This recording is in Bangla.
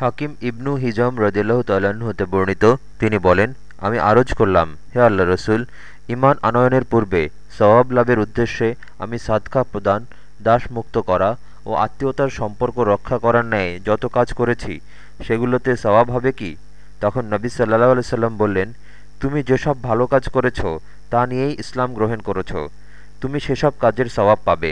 হাকিম ইবনু হিজম রদিল্লাহ তাল্লাহ্ন হতে বর্ণিত। তিনি বলেন, আমি আরজ করলাম, হে আল্লাহ রসুল ইমান আনয়নের পূর্বে সওয়াব লাভের উদ্দেশ্যে আমি সাদকা প্রদান দাস মুক্ত করা ও আত্মীয়তার সম্পর্ক রক্ষা করার ন্যায় যত কাজ করেছি, সেগুলোতে সওয়াব হবে কি? তখন নবী সাল্লাহ আলসালাম বললেন, তুমি যেসব ভালো কাজ করেছ, তা নিয়েই ইসলাম গ্রহণ করেছ। তুমি সেসব কাজের সওয়াব পাবে।